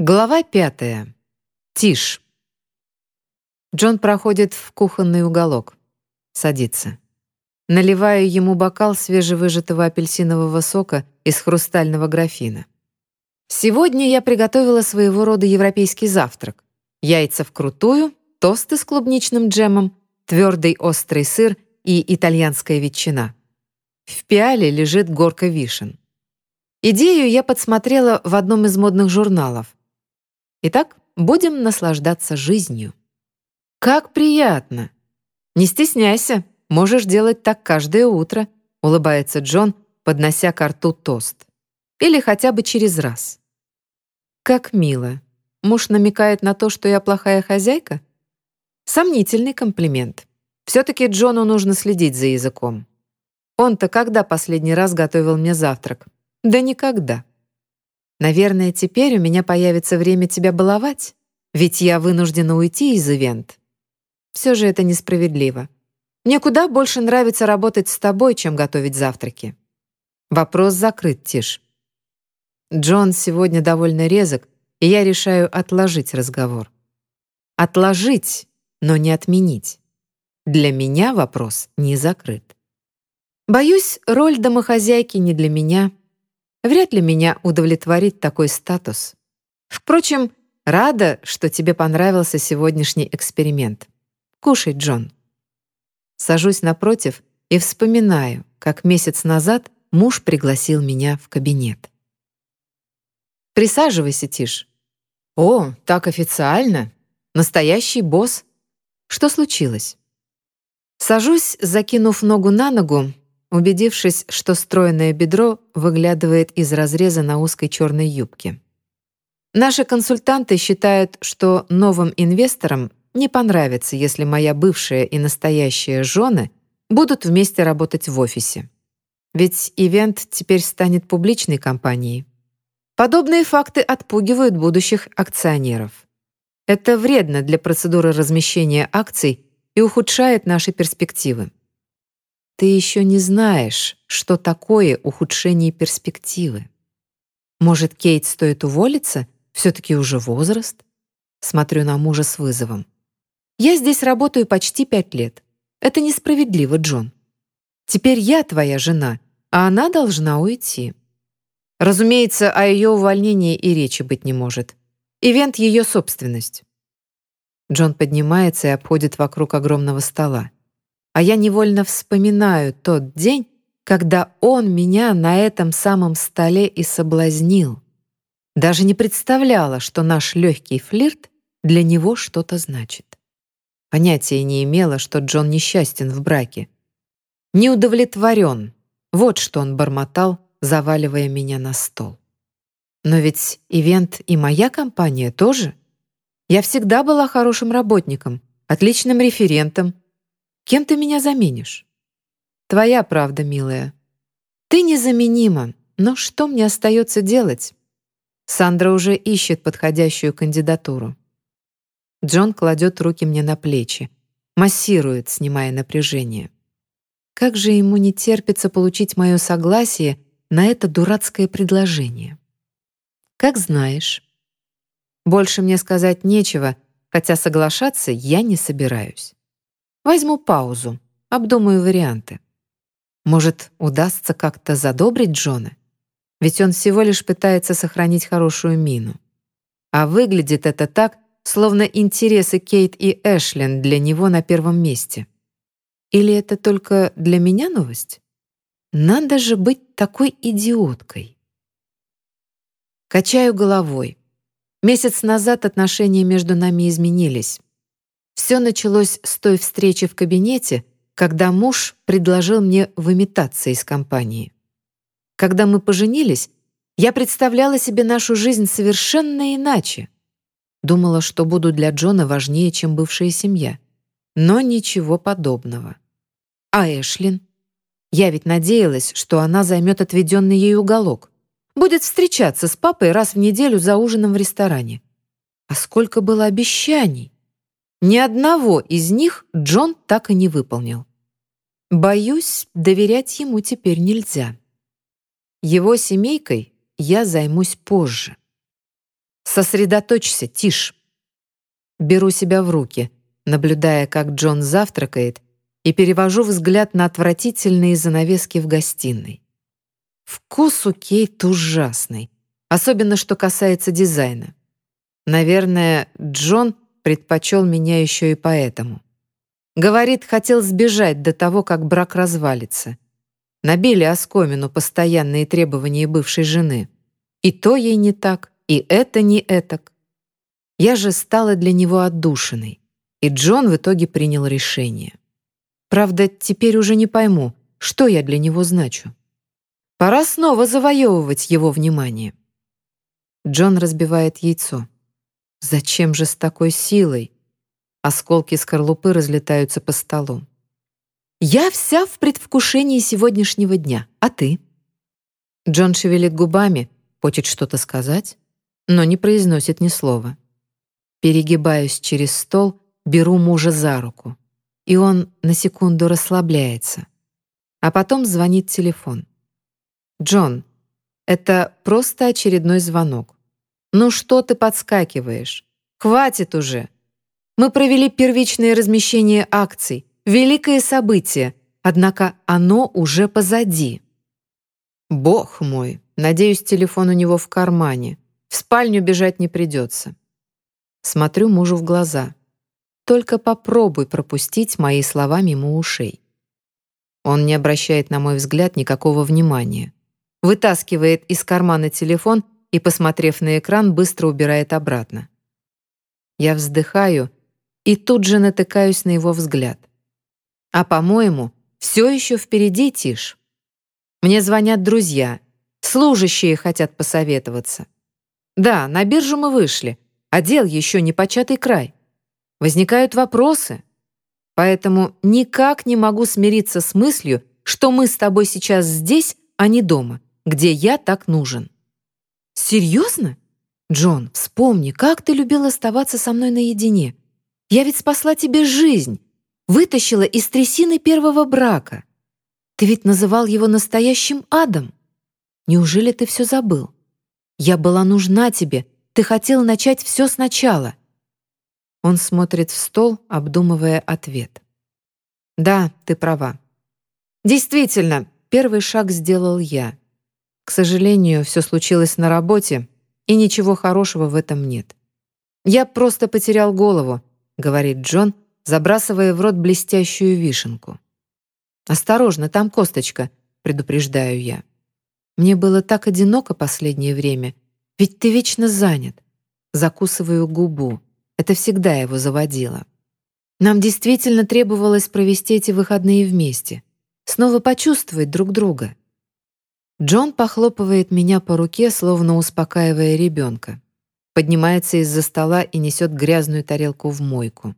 Глава пятая. Тишь. Джон проходит в кухонный уголок. Садится. Наливаю ему бокал свежевыжатого апельсинового сока из хрустального графина. Сегодня я приготовила своего рода европейский завтрак. Яйца вкрутую, тосты с клубничным джемом, твердый острый сыр и итальянская ветчина. В пиале лежит горка вишен. Идею я подсмотрела в одном из модных журналов. Итак, будем наслаждаться жизнью. Как приятно! Не стесняйся, можешь делать так каждое утро, улыбается Джон, поднося к рту тост. Или хотя бы через раз. Как мило. Муж намекает на то, что я плохая хозяйка? Сомнительный комплимент. Все-таки Джону нужно следить за языком. Он-то когда последний раз готовил мне завтрак? Да никогда. Наверное, теперь у меня появится время тебя баловать, ведь я вынуждена уйти из ивент. Все же это несправедливо. Мне куда больше нравится работать с тобой, чем готовить завтраки. Вопрос закрыт, Тиш. Джон сегодня довольно резок, и я решаю отложить разговор. Отложить, но не отменить. Для меня вопрос не закрыт. Боюсь, роль домохозяйки не для меня — Вряд ли меня удовлетворит такой статус. Впрочем, рада, что тебе понравился сегодняшний эксперимент. Кушай, Джон. Сажусь напротив и вспоминаю, как месяц назад муж пригласил меня в кабинет. «Присаживайся, Тиш». «О, так официально? Настоящий босс. Что случилось?» Сажусь, закинув ногу на ногу, убедившись, что стройное бедро выглядывает из разреза на узкой черной юбке. Наши консультанты считают, что новым инвесторам не понравится, если моя бывшая и настоящая жены будут вместе работать в офисе. Ведь ивент теперь станет публичной компанией. Подобные факты отпугивают будущих акционеров. Это вредно для процедуры размещения акций и ухудшает наши перспективы. Ты еще не знаешь, что такое ухудшение перспективы. Может, Кейт стоит уволиться? Все-таки уже возраст. Смотрю на мужа с вызовом. Я здесь работаю почти пять лет. Это несправедливо, Джон. Теперь я твоя жена, а она должна уйти. Разумеется, о ее увольнении и речи быть не может. Ивент — ее собственность. Джон поднимается и обходит вокруг огромного стола а я невольно вспоминаю тот день, когда он меня на этом самом столе и соблазнил. Даже не представляла, что наш легкий флирт для него что-то значит. Понятия не имела, что Джон несчастен в браке. Не удовлетворен. Вот что он бормотал, заваливая меня на стол. Но ведь ивент и моя компания тоже. Я всегда была хорошим работником, отличным референтом, Кем ты меня заменишь? Твоя правда, милая. Ты незаменима, но что мне остается делать? Сандра уже ищет подходящую кандидатуру. Джон кладет руки мне на плечи, массирует, снимая напряжение. Как же ему не терпится получить мое согласие на это дурацкое предложение? Как знаешь. Больше мне сказать нечего, хотя соглашаться я не собираюсь. Возьму паузу, обдумаю варианты. Может, удастся как-то задобрить Джона? Ведь он всего лишь пытается сохранить хорошую мину. А выглядит это так, словно интересы Кейт и Эшлин для него на первом месте. Или это только для меня новость? Надо же быть такой идиоткой. Качаю головой. Месяц назад отношения между нами изменились. Все началось с той встречи в кабинете, когда муж предложил мне выметаться из компании. Когда мы поженились, я представляла себе нашу жизнь совершенно иначе. Думала, что буду для Джона важнее, чем бывшая семья. Но ничего подобного. А Эшлин? Я ведь надеялась, что она займет отведенный ей уголок. Будет встречаться с папой раз в неделю за ужином в ресторане. А сколько было обещаний! Ни одного из них Джон так и не выполнил. Боюсь, доверять ему теперь нельзя. Его семейкой я займусь позже. Сосредоточься, тишь. Беру себя в руки, наблюдая, как Джон завтракает, и перевожу взгляд на отвратительные занавески в гостиной. Вкус у Кейт ужасный, особенно что касается дизайна. Наверное, Джон предпочел меня еще и поэтому. Говорит, хотел сбежать до того, как брак развалится. Набили оскомину постоянные требования бывшей жены. И то ей не так, и это не этак. Я же стала для него отдушиной, и Джон в итоге принял решение. Правда, теперь уже не пойму, что я для него значу. Пора снова завоевывать его внимание. Джон разбивает яйцо. Зачем же с такой силой? Осколки скорлупы разлетаются по столу. Я вся в предвкушении сегодняшнего дня. А ты? Джон шевелит губами, хочет что-то сказать, но не произносит ни слова. Перегибаюсь через стол, беру мужа за руку и он на секунду расслабляется. А потом звонит телефон. «Джон, это просто очередной звонок. Ну что ты подскакиваешь? Хватит уже. Мы провели первичное размещение акций, великое событие, однако оно уже позади». «Бог мой, надеюсь, телефон у него в кармане. В спальню бежать не придется». Смотрю мужу в глаза. Только попробуй пропустить мои слова мимо ушей. Он не обращает на мой взгляд никакого внимания. Вытаскивает из кармана телефон и, посмотрев на экран, быстро убирает обратно. Я вздыхаю и тут же натыкаюсь на его взгляд. А, по-моему, все еще впереди тишь. Мне звонят друзья, служащие хотят посоветоваться. Да, на биржу мы вышли, а дел еще не початый край возникают вопросы. Поэтому никак не могу смириться с мыслью, что мы с тобой сейчас здесь, а не дома, где я так нужен. Серьезно? Джон, вспомни, как ты любил оставаться со мной наедине. Я ведь спасла тебе жизнь, вытащила из трясины первого брака. Ты ведь называл его настоящим адом. Неужели ты все забыл? Я была нужна тебе, ты хотел начать все сначала — он смотрит в стол, обдумывая ответ. «Да, ты права. Действительно, первый шаг сделал я. К сожалению, все случилось на работе, и ничего хорошего в этом нет. Я просто потерял голову», — говорит Джон, забрасывая в рот блестящую вишенку. «Осторожно, там косточка», — предупреждаю я. «Мне было так одиноко последнее время, ведь ты вечно занят». Закусываю губу. Это всегда его заводило. Нам действительно требовалось провести эти выходные вместе, снова почувствовать друг друга. Джон похлопывает меня по руке, словно успокаивая ребенка. Поднимается из-за стола и несет грязную тарелку в мойку.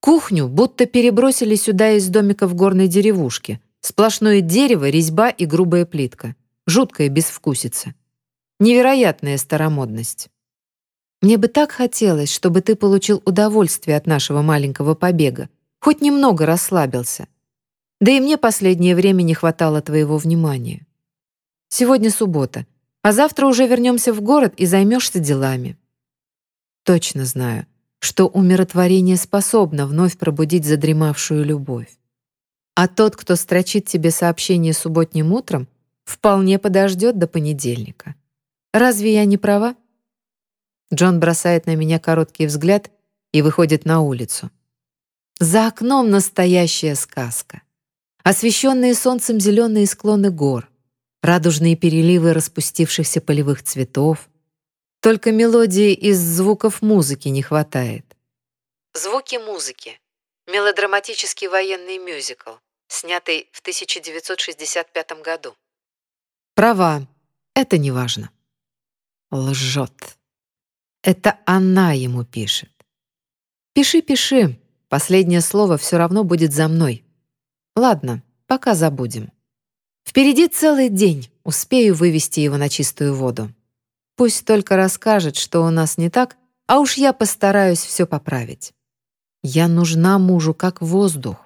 Кухню будто перебросили сюда из домика в горной деревушке. Сплошное дерево, резьба и грубая плитка. Жуткая безвкусица. Невероятная старомодность. Мне бы так хотелось, чтобы ты получил удовольствие от нашего маленького побега, хоть немного расслабился. Да и мне последнее время не хватало твоего внимания. Сегодня суббота, а завтра уже вернемся в город и займешься делами. Точно знаю, что умиротворение способно вновь пробудить задремавшую любовь. А тот, кто строчит тебе сообщение субботним утром, вполне подождет до понедельника. Разве я не права? Джон бросает на меня короткий взгляд и выходит на улицу. За окном настоящая сказка. Освещенные солнцем зеленые склоны гор, радужные переливы распустившихся полевых цветов. Только мелодии из звуков музыки не хватает. Звуки музыки. Мелодраматический военный мюзикл, снятый в 1965 году. Права. Это не важно. Лжет. Это она ему пишет. «Пиши, пиши. Последнее слово все равно будет за мной. Ладно, пока забудем. Впереди целый день. Успею вывести его на чистую воду. Пусть только расскажет, что у нас не так, а уж я постараюсь все поправить. Я нужна мужу как воздух.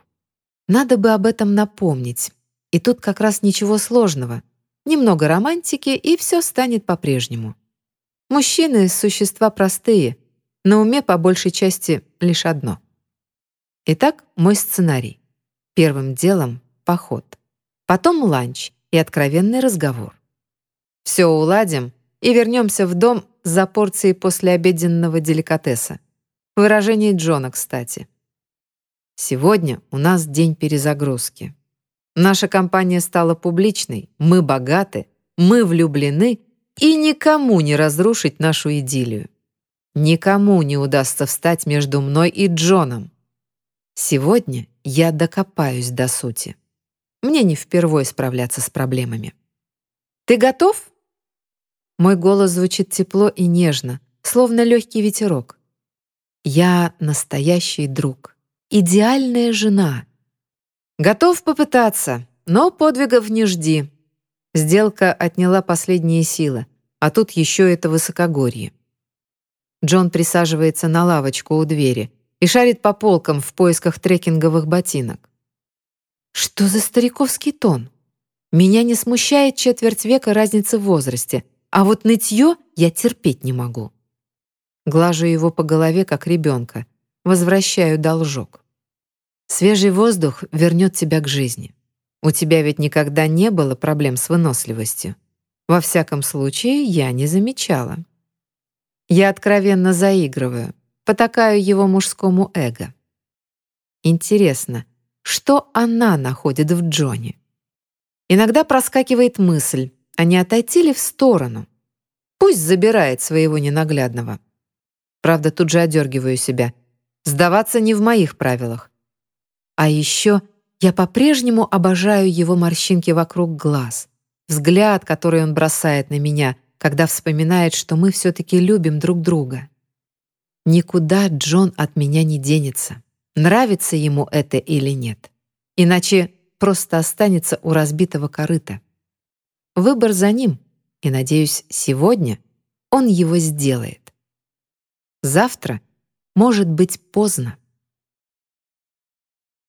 Надо бы об этом напомнить. И тут как раз ничего сложного. Немного романтики, и все станет по-прежнему. Мужчины — существа простые, на уме по большей части лишь одно. Итак, мой сценарий. Первым делом — поход. Потом ланч и откровенный разговор. Все уладим и вернемся в дом за порцией послеобеденного деликатеса. Выражение Джона, кстати. Сегодня у нас день перезагрузки. Наша компания стала публичной, мы богаты, мы влюблены, и никому не разрушить нашу идиллию. Никому не удастся встать между мной и Джоном. Сегодня я докопаюсь до сути. Мне не впервой справляться с проблемами. «Ты готов?» Мой голос звучит тепло и нежно, словно легкий ветерок. Я настоящий друг, идеальная жена. Готов попытаться, но подвигов не жди. Сделка отняла последние силы, а тут еще это высокогорье. Джон присаживается на лавочку у двери и шарит по полкам в поисках трекинговых ботинок. Что за стариковский тон? Меня не смущает четверть века разницы в возрасте, а вот нытье я терпеть не могу. Глажу его по голове, как ребенка, возвращаю должок. Свежий воздух вернет тебя к жизни. У тебя ведь никогда не было проблем с выносливостью. Во всяком случае, я не замечала. Я откровенно заигрываю, потакаю его мужскому эго. Интересно, что она находит в Джоне? Иногда проскакивает мысль, а не отойти ли в сторону? Пусть забирает своего ненаглядного. Правда, тут же одергиваю себя. Сдаваться не в моих правилах. А еще я по-прежнему обожаю его морщинки вокруг глаз, взгляд, который он бросает на меня, когда вспоминает, что мы все-таки любим друг друга. Никуда Джон от меня не денется, нравится ему это или нет. Иначе просто останется у разбитого корыта. Выбор за ним, и, надеюсь, сегодня он его сделает. Завтра может быть поздно.